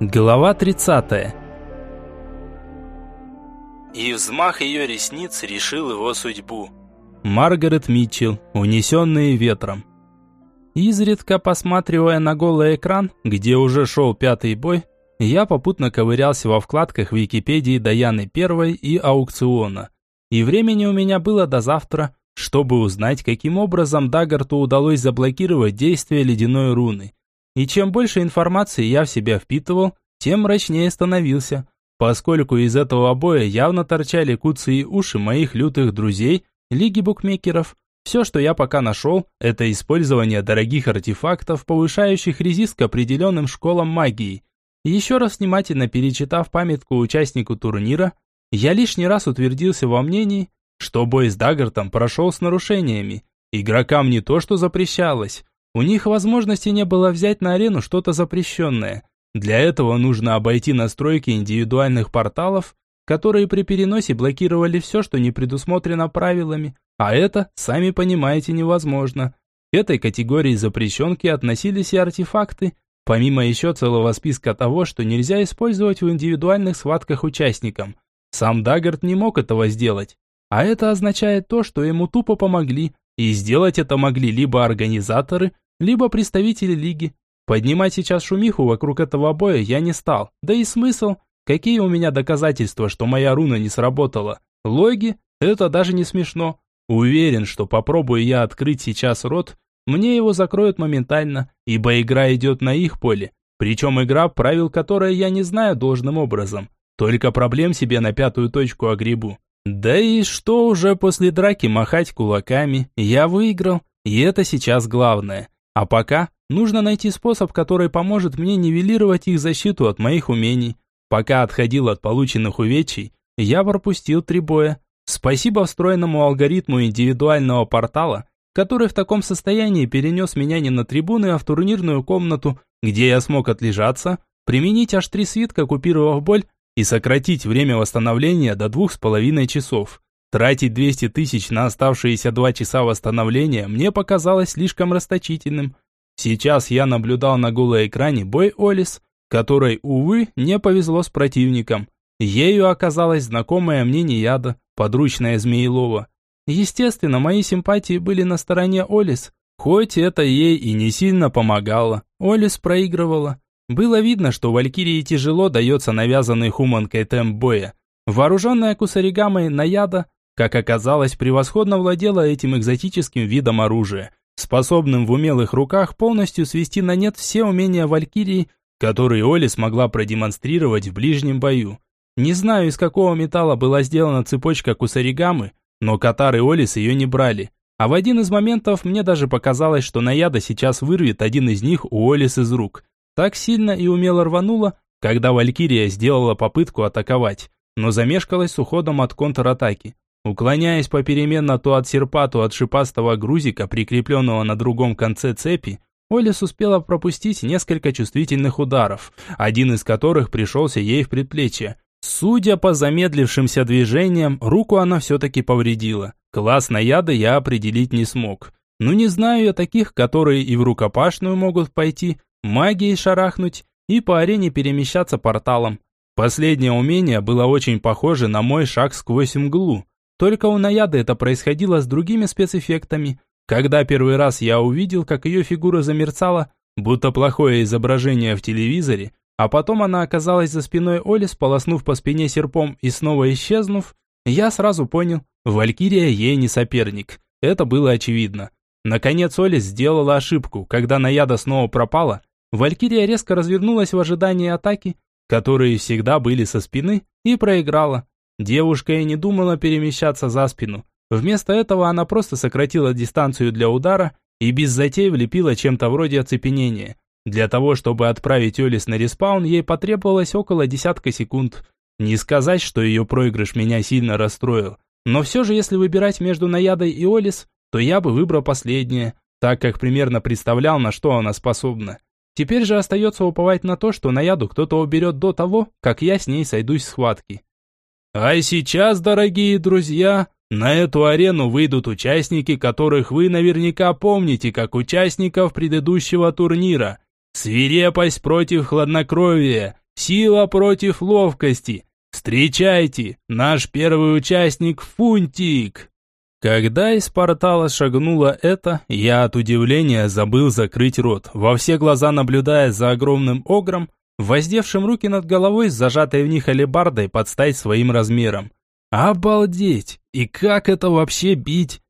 Глава 30. И взмах ее ресниц решил его судьбу. Маргарет Митчелл, унесенные ветром. Изредка посматривая на голый экран, где уже шел пятый бой, я попутно ковырялся во вкладках Википедии Даяны Первой и аукциона. И времени у меня было до завтра, чтобы узнать, каким образом Даггарту удалось заблокировать действие ледяной руны. И чем больше информации я в себя впитывал, тем мрачнее становился, поскольку из этого боя явно торчали куцы и уши моих лютых друзей, лиги букмекеров. Все, что я пока нашел, это использование дорогих артефактов, повышающих резист к определенным школам магии. Еще раз внимательно перечитав памятку участнику турнира, я лишний раз утвердился во мнении, что бой с Даггартом прошел с нарушениями. Игрокам не то, что запрещалось, у них возможности не было взять на арену что-то запрещенное. Для этого нужно обойти настройки индивидуальных порталов, которые при переносе блокировали все, что не предусмотрено правилами, а это, сами понимаете, невозможно. К этой категории запрещенки относились и артефакты, помимо еще целого списка того, что нельзя использовать в индивидуальных схватках участникам. Сам Даггард не мог этого сделать. А это означает то, что ему тупо помогли, и сделать это могли либо организаторы, либо представители лиги. Поднимать сейчас шумиху вокруг этого боя я не стал. Да и смысл? Какие у меня доказательства, что моя руна не сработала? Логи? Это даже не смешно. Уверен, что попробую я открыть сейчас рот, мне его закроют моментально, ибо игра идет на их поле. Причем игра, правил которой я не знаю должным образом. Только проблем себе на пятую точку огребу. Да и что уже после драки махать кулаками? Я выиграл, и это сейчас главное. А пока нужно найти способ, который поможет мне нивелировать их защиту от моих умений. Пока отходил от полученных увечий, я пропустил три боя. Спасибо встроенному алгоритму индивидуального портала, который в таком состоянии перенес меня не на трибуны, а в турнирную комнату, где я смог отлежаться, применить аж три свитка, купировав боль и сократить время восстановления до двух с половиной часов. Тратить 200 тысяч на оставшиеся два часа восстановления мне показалось слишком расточительным. Сейчас я наблюдал на голой экране бой Олис, которой, увы, не повезло с противником. Ею оказалась знакомая мне Неяда, подручная Змеилова. Естественно, мои симпатии были на стороне Олис, хоть это ей и не сильно помогало. Олис проигрывала. Было видно, что Валькирии тяжело дается навязанный хуманкой темп боя. Вооруженная кусаригамой Наяда, как оказалось, превосходно владела этим экзотическим видом оружия, способным в умелых руках полностью свести на нет все умения Валькирии, которые Оли смогла продемонстрировать в ближнем бою. Не знаю, из какого металла была сделана цепочка кусаригамы, но Катар и Олис ее не брали. А в один из моментов мне даже показалось, что Наяда сейчас вырвет один из них у Олис из рук – так сильно и умело рванула, когда Валькирия сделала попытку атаковать, но замешкалась с уходом от контратаки. Уклоняясь попеременно то от серпа, то от шипастого грузика, прикрепленного на другом конце цепи, Олис успела пропустить несколько чувствительных ударов, один из которых пришелся ей в предплечье. Судя по замедлившимся движениям, руку она все-таки повредила. Класс наяда я определить не смог. Ну не знаю я таких, которые и в рукопашную могут пойти, магией шарахнуть и по арене перемещаться порталом. Последнее умение было очень похоже на мой шаг сквозь мглу. Только у Наяды это происходило с другими спецэффектами. Когда первый раз я увидел, как ее фигура замерцала, будто плохое изображение в телевизоре, а потом она оказалась за спиной Оли, сполоснув по спине серпом и снова исчезнув, я сразу понял, Валькирия ей не соперник. Это было очевидно. Наконец Олис сделала ошибку, когда Наяда снова пропала, Валькирия резко развернулась в ожидании атаки, которые всегда были со спины, и проиграла. Девушка и не думала перемещаться за спину. Вместо этого она просто сократила дистанцию для удара и без затей влепила чем-то вроде оцепенения. Для того, чтобы отправить Олис на респаун, ей потребовалось около десятка секунд. Не сказать, что ее проигрыш меня сильно расстроил. Но все же, если выбирать между Наядой и Олис, то я бы выбрал последнее, так как примерно представлял, на что она способна. Теперь же остается уповать на то, что Наяду кто-то уберет до того, как я с ней сойдусь в схватке. А сейчас, дорогие друзья, на эту арену выйдут участники, которых вы наверняка помните как участников предыдущего турнира. Свирепость против хладнокровия, Сила против ловкости. Встречайте, наш первый участник Фунтик. Когда из портала шагнуло это, я от удивления забыл закрыть рот, во все глаза наблюдая за огромным огром, воздевшим руки над головой с зажатой в них алебардой под стать своим размером. Обалдеть! И как это вообще бить?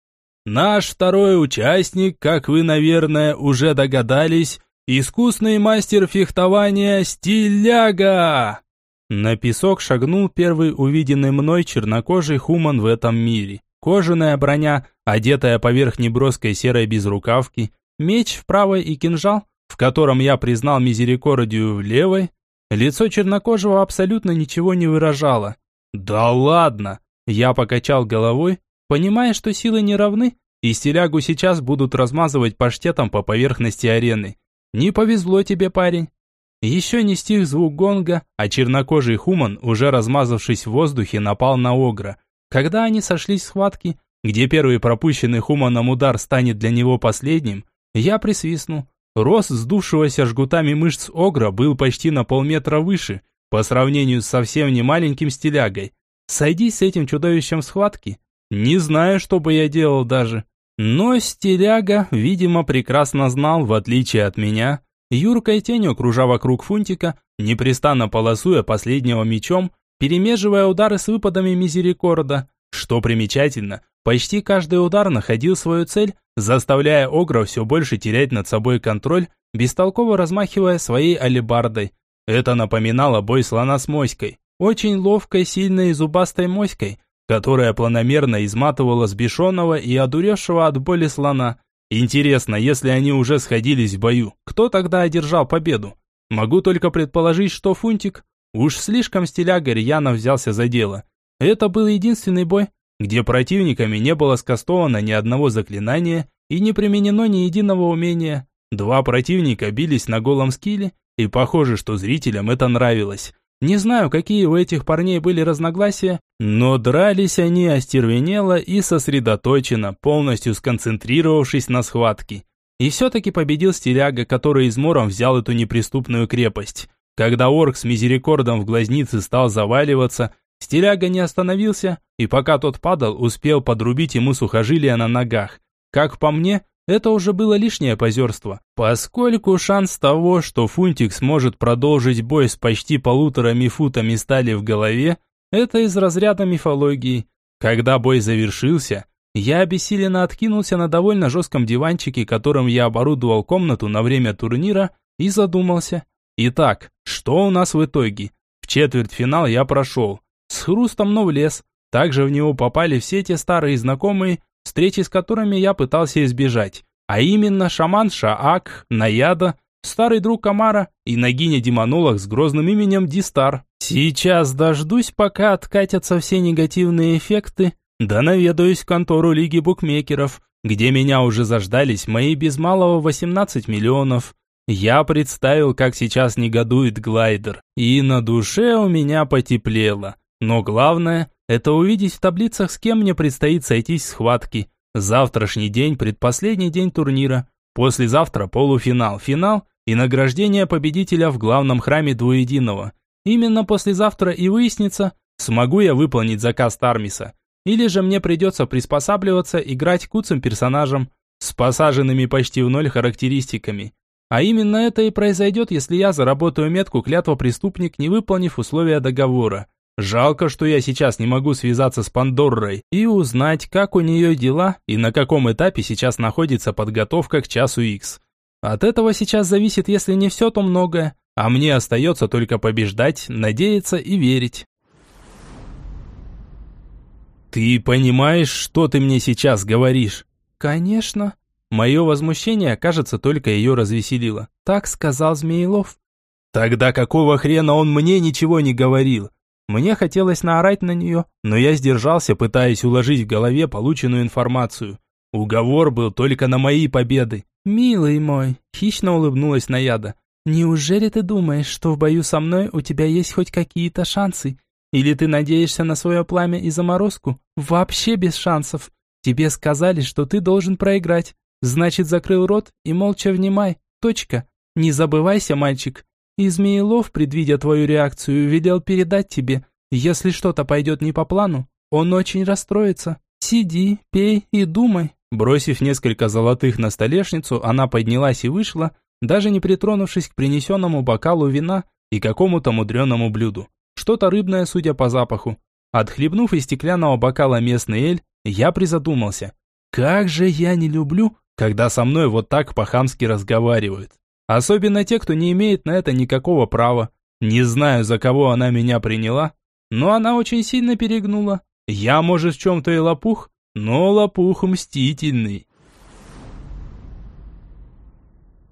Наш второй участник, как вы, наверное, уже догадались, искусный мастер фехтования Стиляга. На песок шагнул первый увиденный мной чернокожий хуман в этом мире. Кожаная броня, одетая поверх неброской серой безрукавки, меч в правой и кинжал, в котором я признал мизерикордию в левой, лицо чернокожего абсолютно ничего не выражало. «Да ладно!» Я покачал головой, понимая, что силы не равны, и стилягу сейчас будут размазывать паштетом по поверхности арены. Не повезло тебе, парень. Еще не стих звук гонга, а чернокожий хуман, уже размазавшись в воздухе, напал на Огра. Когда они сошлись в схватке, где первый пропущенный хуманом удар станет для него последним, я присвистнул. Рост сдувшегося жгутами мышц Огра был почти на полметра выше, по сравнению с совсем не маленьким стилягой. Сойдись с этим чудовищем в схватке. Не знаю, что бы я делал даже. Но стиляга, видимо, прекрасно знал, в отличие от меня, юркой тенью кружа вокруг фунтика, непрестанно полосуя последнего мечом, перемеживая удары с выпадами мизерикорда. Что примечательно, почти каждый удар находил свою цель, заставляя Огра все больше терять над собой контроль, бестолково размахивая своей алебардой. Это напоминало бой слона с моськой, очень ловкой, сильной и зубастой моськой, которая планомерно изматывала сбешенного и одуревшего от боли слона. Интересно, если они уже сходились в бою, кто тогда одержал победу? Могу только предположить, что Фунтик. Уж слишком стиляга рьяно взялся за дело. Это был единственный бой, где противниками не было скастовано ни одного заклинания и не применено ни единого умения. Два противника бились на голом скилле, и похоже, что зрителям это нравилось. Не знаю, какие у этих парней были разногласия, но дрались они остервенело и сосредоточенно, полностью сконцентрировавшись на схватке. И все-таки победил стиляга, который измором взял эту неприступную крепость. Когда орк с мизерикордом в глазнице стал заваливаться, Стиляга не остановился, и пока тот падал, успел подрубить ему сухожилия на ногах. Как по мне, это уже было лишнее позерство, поскольку шанс того, что Фунтик сможет продолжить бой с почти полутора мифутами стали в голове, это из разряда мифологии. Когда бой завершился, я обессиленно откинулся на довольно жестком диванчике, которым я оборудовал комнату на время турнира, и задумался. Итак, что у нас в итоге? В четвертьфинал я прошел, с хрустом, но в лес. Также в него попали все те старые знакомые, встречи с которыми я пытался избежать. А именно шаман Шаак, Наяда, старый друг Камара и ногиня-демонолог с грозным именем Дистар. Сейчас дождусь, пока откатятся все негативные эффекты, да наведаюсь в контору Лиги букмекеров, где меня уже заждались мои без малого 18 миллионов. Я представил, как сейчас негодует глайдер, и на душе у меня потеплело. Но главное – это увидеть в таблицах, с кем мне предстоит сойтись в схватке. Завтрашний день – предпоследний день турнира. Послезавтра – полуфинал, финал и награждение победителя в главном храме Двуединого. Именно послезавтра и выяснится, смогу я выполнить заказ Тармиса. Или же мне придется приспосабливаться играть куцым персонажем с посаженными почти в ноль характеристиками. А именно это и произойдет, если я заработаю метку клятва преступник, не выполнив условия договора. Жалко, что я сейчас не могу связаться с Пандоррой и узнать, как у нее дела и на каком этапе сейчас находится подготовка к часу X. От этого сейчас зависит, если не все, то многое, а мне остается только побеждать, надеяться и верить. «Ты понимаешь, что ты мне сейчас говоришь?» «Конечно». Мое возмущение, кажется, только ее развеселило. Так сказал Змеилов. «Тогда какого хрена он мне ничего не говорил? Мне хотелось наорать на нее, но я сдержался, пытаясь уложить в голове полученную информацию. Уговор был только на мои победы. «Милый мой», — хищно улыбнулась Наяда, «неужели ты думаешь, что в бою со мной у тебя есть хоть какие-то шансы? Или ты надеешься на свое пламя и заморозку? Вообще без шансов. Тебе сказали, что ты должен проиграть. Значит, закрыл рот и молча внимай. Точка. Не забывайся, мальчик. И Змеелов, предвидя твою реакцию, велел передать тебе, если что-то пойдет не по плану, он очень расстроится. Сиди, пей и думай». Бросив несколько золотых на столешницу, она поднялась и вышла, даже не притронувшись к принесенному бокалу вина и какому-то мудреному блюду. Что-то рыбное, судя по запаху. Отхлебнув из стеклянного бокала местный эль, я призадумался. Как же я не люблю, когда со мной вот так по-хамски разговаривают. Особенно те, кто не имеет на это никакого права. Не знаю, за кого она меня приняла, но она очень сильно перегнула. Я, может, в чем-то и лопух, но лопух мстительный.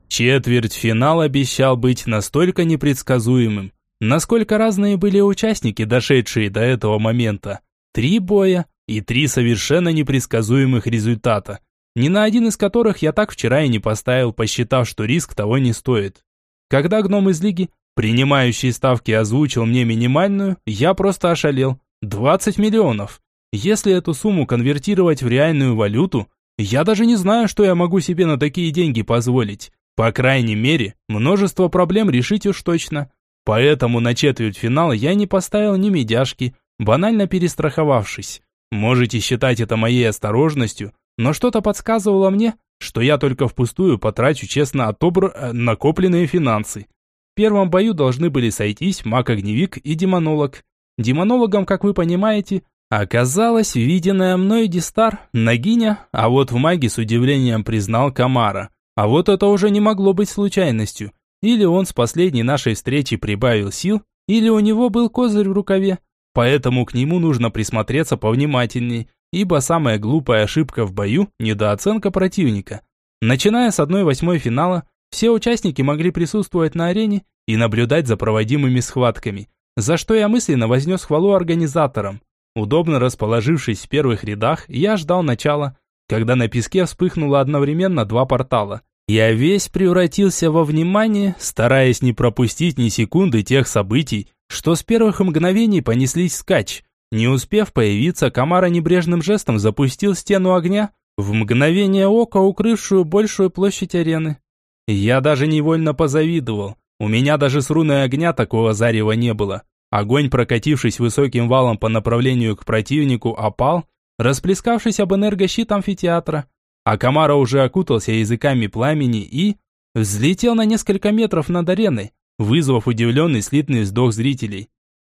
Четвертьфинал обещал быть настолько непредсказуемым, насколько разные были участники, дошедшие до этого момента. Три боя и три совершенно непредсказуемых результата, ни на один из которых я так вчера и не поставил, посчитав, что риск того не стоит. Когда гном из лиги, принимающий ставки, озвучил мне минимальную, я просто ошалел. 20 миллионов. Если эту сумму конвертировать в реальную валюту, я даже не знаю, что я могу себе на такие деньги позволить. По крайней мере, множество проблем решить уж точно. Поэтому на четвертьфинал я не поставил ни медяшки, банально перестраховавшись. Можете считать это моей осторожностью, но что-то подсказывало мне, что я только впустую потрачу честно отобр... Э, накопленные финансы. В первом бою должны были сойтись маг-огневик и демонолог. Демонологом, как вы понимаете, оказалась виденная мной Дистар, Нагиня, а вот в маге с удивлением признал Камара. А вот это уже не могло быть случайностью. Или он с последней нашей встречи прибавил сил, или у него был козырь в рукаве. Поэтому к нему нужно присмотреться повнимательней, ибо самая глупая ошибка в бою – недооценка противника. Начиная с 1-8 финала, все участники могли присутствовать на арене и наблюдать за проводимыми схватками – за что я мысленно вознес хвалу организаторам. Удобно расположившись в первых рядах, я ждал начала, когда на песке вспыхнуло одновременно два портала. Я весь превратился во внимание, стараясь не пропустить ни секунды тех событий, что с первых мгновений понеслись скач. Не успев появиться, Камара небрежным жестом запустил стену огня, в мгновение ока укрывшую большую площадь арены. Я даже невольно позавидовал. У меня даже с руной огня такого зарева не было. Огонь, прокатившись высоким валом по направлению к противнику, опал, расплескавшись об энергощит амфитеатра. А Камара уже окутался языками пламени и... взлетел на несколько метров над ареной, вызвав удивленный слитный вздох зрителей.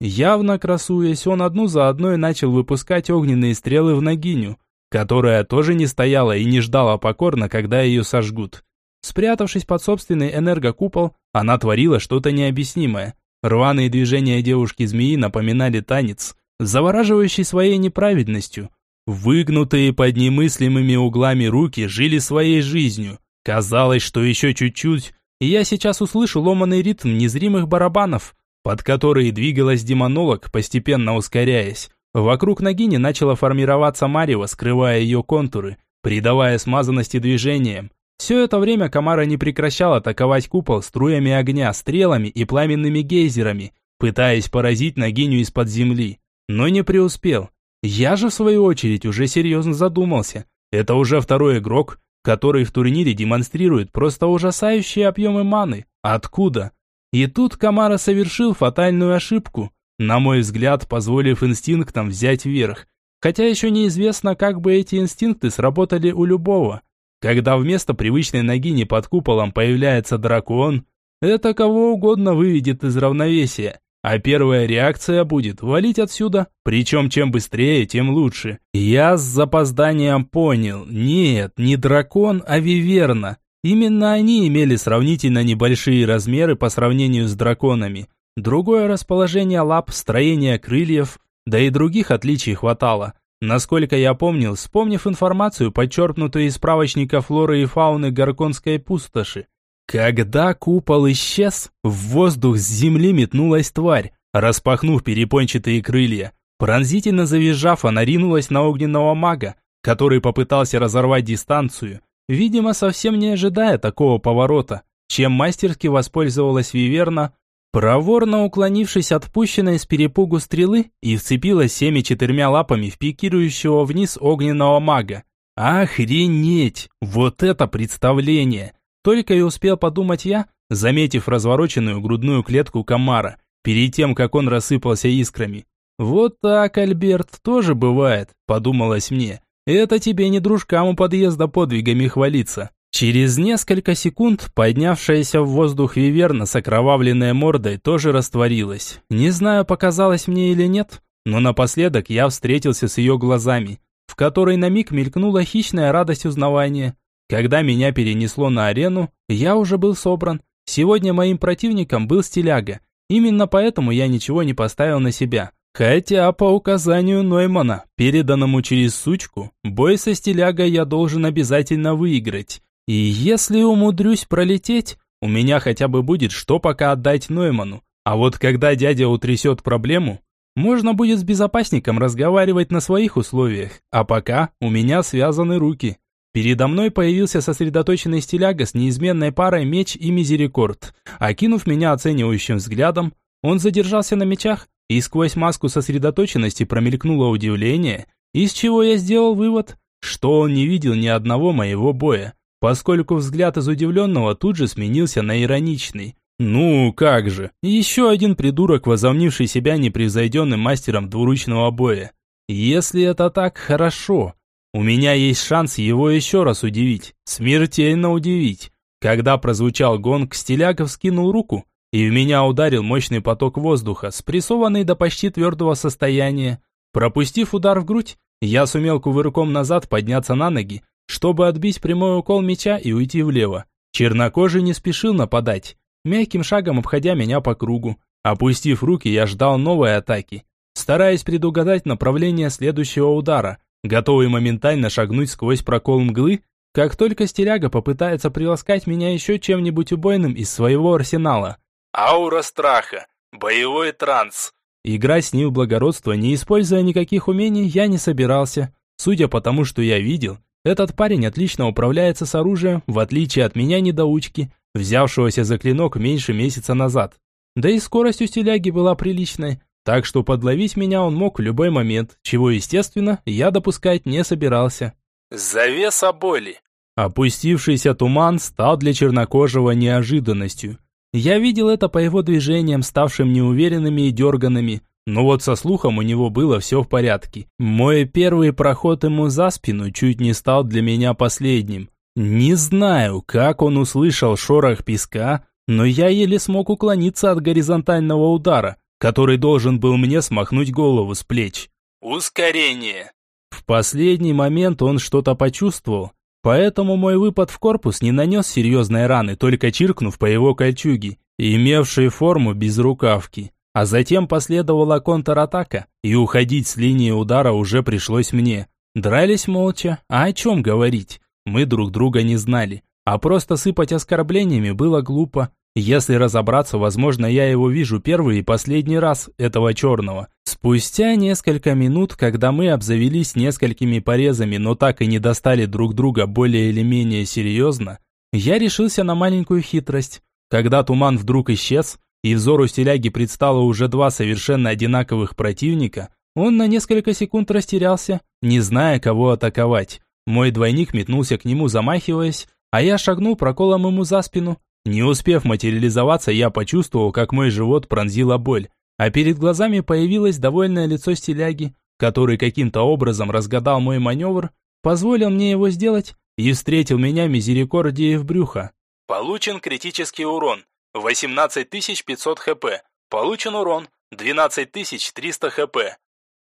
Явно красуясь, он одну за одной начал выпускать огненные стрелы в ногиню, которая тоже не стояла и не ждала покорно, когда ее сожгут. Спрятавшись под собственный энергокупол, она творила что-то необъяснимое – Рваные движения девушки-змеи напоминали танец, завораживающий своей неправедностью. Выгнутые под немыслимыми углами руки жили своей жизнью. Казалось, что еще чуть-чуть, и я сейчас услышу ломаный ритм незримых барабанов, под которые двигалась демонолог, постепенно ускоряясь. Вокруг Нагини начало формироваться марево, скрывая ее контуры, придавая смазанности движениям. Все это время Камара не прекращал атаковать купол струями огня, стрелами и пламенными гейзерами, пытаясь поразить Нагиню из-под земли. Но не преуспел. Я же, в свою очередь, уже серьезно задумался. Это уже второй игрок, который в турнире демонстрирует просто ужасающие объемы маны. Откуда? И тут Камара совершил фатальную ошибку, на мой взгляд, позволив инстинктам взять верх. Хотя еще неизвестно, как бы эти инстинкты сработали у любого. Когда вместо привычной ноги под куполом появляется дракон, это кого угодно выведет из равновесия. А первая реакция будет валить отсюда, причем чем быстрее, тем лучше. Я с запозданием понял, нет, не дракон, а виверна. Именно они имели сравнительно небольшие размеры по сравнению с драконами. Другое расположение лап, строение крыльев, да и других отличий хватало. Насколько я помнил, вспомнив информацию, подчеркнутую из справочника флоры и фауны Горконской пустоши, когда купол исчез, в воздух с земли метнулась тварь, распахнув перепончатые крылья. Пронзительно завизжав, она ринулась на огненного мага, который попытался разорвать дистанцию, видимо, совсем не ожидая такого поворота, чем мастерски воспользовалась Виверна, проворно уклонившись от пущенной с перепугу стрелы и вцепилась всеми четырьмя лапами в пикирующего вниз огненного мага. Охренеть! Вот это представление! Только и успел подумать я, заметив развороченную грудную клетку комара, перед тем, как он рассыпался искрами. «Вот так, Альберт, тоже бывает», – подумалось мне. «Это тебе не дружкам у подъезда подвигами хвалиться». Через несколько секунд поднявшаяся в воздух виверна с окровавленной мордой тоже растворилась. Не знаю, показалось мне или нет, но напоследок я встретился с ее глазами, в которой на миг мелькнула хищная радость узнавания. Когда меня перенесло на арену, я уже был собран. Сегодня моим противником был стиляга. Именно поэтому я ничего не поставил на себя. Хотя по указанию Ноймана, переданному через сучку, бой со стилягой я должен обязательно выиграть. И если умудрюсь пролететь, у меня хотя бы будет что пока отдать Нойману. А вот когда дядя утрясет проблему, можно будет с безопасником разговаривать на своих условиях. А пока у меня связаны руки. Передо мной появился сосредоточенный стиляга с неизменной парой меч и мизерикорд. Окинув меня оценивающим взглядом, он задержался на мечах, и сквозь маску сосредоточенности промелькнуло удивление, из чего я сделал вывод, что он не видел ни одного моего боя поскольку взгляд из удивленного тут же сменился на ироничный. «Ну, как же, еще один придурок, возомнивший себя непревзойденным мастером двуручного боя. Если это так, хорошо. У меня есть шанс его еще раз удивить, смертельно удивить». Когда прозвучал гонг, Стиляков скинул руку, и в меня ударил мощный поток воздуха, спрессованный до почти твердого состояния. Пропустив удар в грудь, я сумел кувырком назад подняться на ноги, чтобы отбить прямой укол меча и уйти влево. Чернокожий не спешил нападать, мягким шагом обходя меня по кругу. Опустив руки, я ждал новой атаки, стараясь предугадать направление следующего удара, готовый моментально шагнуть сквозь прокол мглы, как только стиляга попытается приласкать меня еще чем-нибудь убойным из своего арсенала. Аура страха. Боевой транс. Играть с ним в благородство, не используя никаких умений, я не собирался. Судя по тому, что я видел, этот парень отлично управляется с оружием, в отличие от меня недоучки, взявшегося за клинок меньше месяца назад. Да и скорость у стиляги была приличной, так что подловить меня он мог в любой момент, чего, естественно, я допускать не собирался. Завеса боли. Опустившийся туман стал для чернокожего неожиданностью. Я видел это по его движениям, ставшим неуверенными и дерганными, но вот со слухом у него было все в порядке. Мой первый проход ему за спину чуть не стал для меня последним. Не знаю, как он услышал шорох песка, но я еле смог уклониться от горизонтального удара, который должен был мне смахнуть голову с плеч. Ускорение. В последний момент он что-то почувствовал, поэтому мой выпад в корпус не нанес серьезной раны, только чиркнув по его кольчуге, имевшей форму без рукавки. А затем последовала контратака, и уходить с линии удара уже пришлось мне. Дрались молча, а о чем говорить? Мы друг друга не знали, а просто сыпать оскорблениями было глупо. Если разобраться, возможно, я его вижу первый и последний раз, этого черного. Спустя несколько минут, когда мы обзавелись несколькими порезами, но так и не достали друг друга более или менее серьезно, я решился на маленькую хитрость. Когда туман вдруг исчез, и взору стиляги предстало уже два совершенно одинаковых противника, он на несколько секунд растерялся, не зная, кого атаковать. Мой двойник метнулся к нему, замахиваясь, а я шагнул проколом ему за спину. Не успев материализоваться, я почувствовал, как мой живот пронзила боль, а перед глазами появилось довольное лицо стиляги, который каким-то образом разгадал мой маневр, позволил мне его сделать и встретил меня мизерикордией в брюхо. Получен критический урон. 18500 хп. Получен урон 12300 хп.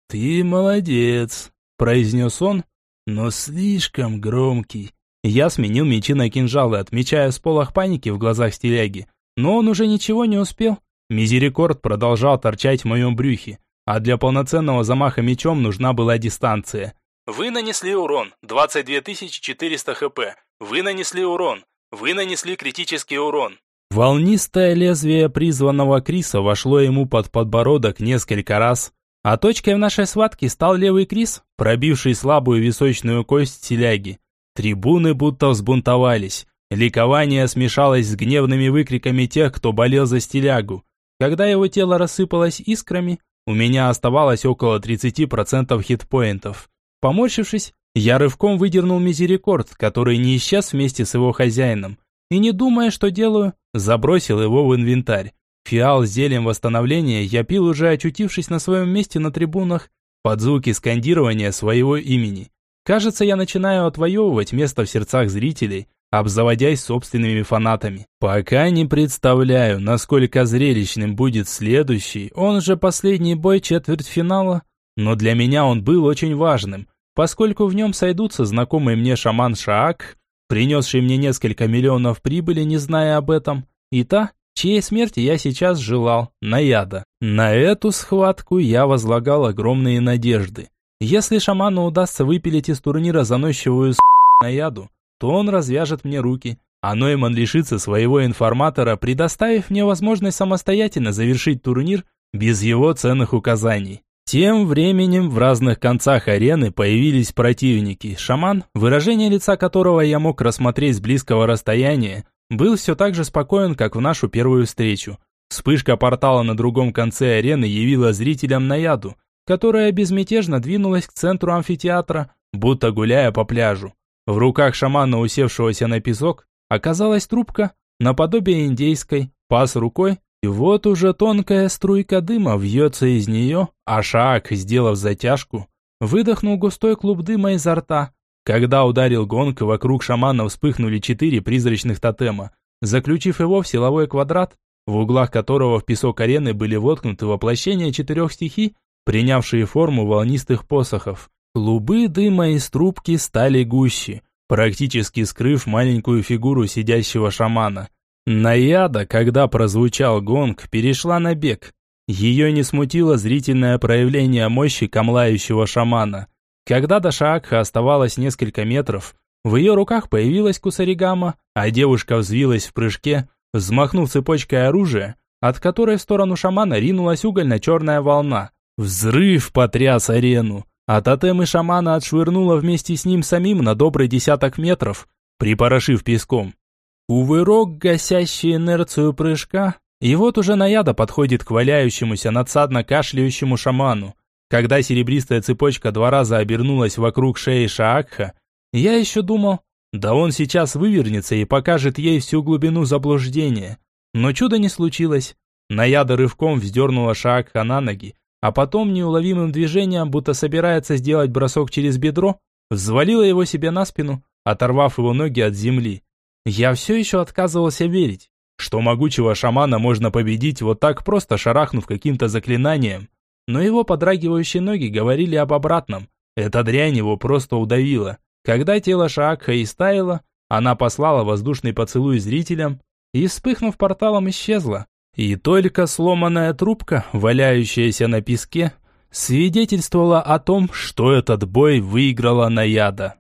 Ты молодец, произнес он, но слишком громкий. Я сменил мечи на кинжалы, отмечая сполох паники в глазах стиляги. Но он уже ничего не успел. Мизерикорд продолжал торчать в моем брюхе, а для полноценного замаха мечом нужна была дистанция. Вы нанесли урон 22400 хп. Вы нанесли урон. Вы нанесли критический урон. Волнистое лезвие призванного Криса вошло ему под подбородок несколько раз, а точкой в нашей схватке стал левый Крис, пробивший слабую височную кость теляги. Трибуны будто взбунтовались. Ликование смешалось с гневными выкриками тех, кто болел за стилягу. Когда его тело рассыпалось искрами, у меня оставалось около 30% хитпоинтов. Поморщившись, я рывком выдернул мизерикорд, который не исчез вместе с его хозяином. и не думая, что делаю, забросил его в инвентарь. Фиал с зельем восстановления я пил уже очутившись на своем месте на трибунах под звуки скандирования своего имени. Кажется, я начинаю отвоевывать место в сердцах зрителей, обзаводясь собственными фанатами. Пока не представляю, насколько зрелищным будет следующий, он же последний бой четвертьфинала, но для меня он был очень важным, поскольку в нем сойдутся знакомый мне шаман Шаак, принесший мне несколько миллионов прибыли, не зная об этом, и та, чьей смерти я сейчас желал, Наяда. На эту схватку я возлагал огромные надежды. Если шаману удастся выпилить из турнира заносчивую с*** Наяду, то он развяжет мне руки, а Нойман лишится своего информатора, предоставив мне возможность самостоятельно завершить турнир без его ценных указаний. Тем временем в разных концах арены появились противники. Шаман, выражение лица которого я мог рассмотреть с близкого расстояния, был все так же спокоен, как в нашу первую встречу. Вспышка портала на другом конце арены явила зрителям наяду, которая безмятежно двинулась к центру амфитеатра, будто гуляя по пляжу. В руках шамана, усевшегося на песок, оказалась трубка, наподобие индейской, пас рукой, и вот уже тонкая струйка дыма вьется из нее, а Шаак, сделав затяжку, выдохнул густой клуб дыма изо рта. Когда ударил гонг, вокруг шамана вспыхнули четыре призрачных тотема, заключив его в силовой квадрат, в углах которого в песок арены были воткнуты воплощения четырех стихий, принявшие форму волнистых посохов. Клубы дыма из трубки стали гуще, практически скрыв маленькую фигуру сидящего шамана. Наяда, когда прозвучал гонг, перешла на бег. Ее не смутило зрительное проявление мощи камлающего шамана. Когда до Шаакха оставалось несколько метров, в ее руках появилась кусаригама, а девушка взвилась в прыжке, взмахнув цепочкой оружия, от которой в сторону шамана ринулась угольно-черная волна. Взрыв потряс арену а тотемы шамана отшвырнуло вместе с ним самим на добрый десяток метров, припорошив песком. Увырок, гасящий инерцию прыжка, и вот уже наяда подходит к валяющемуся надсадно кашляющему шаману. Когда серебристая цепочка два раза обернулась вокруг шеи Шаакха, я еще думал, да он сейчас вывернется и покажет ей всю глубину заблуждения. Но чуда не случилось. Наяда рывком вздернула Шаакха на ноги, а потом неуловимым движением, будто собирается сделать бросок через бедро, взвалила его себе на спину, оторвав его ноги от земли. Я все еще отказывался верить, что могучего шамана можно победить вот так просто шарахнув каким-то заклинанием. Но его подрагивающие ноги говорили об обратном. Эта дрянь его просто удавила. Когда тело Шаакха истаяло, она послала воздушный поцелуй зрителям и, вспыхнув порталом, исчезла. И только сломанная трубка, валяющаяся на песке, свидетельствовала о том, что этот бой выиграла Наяда.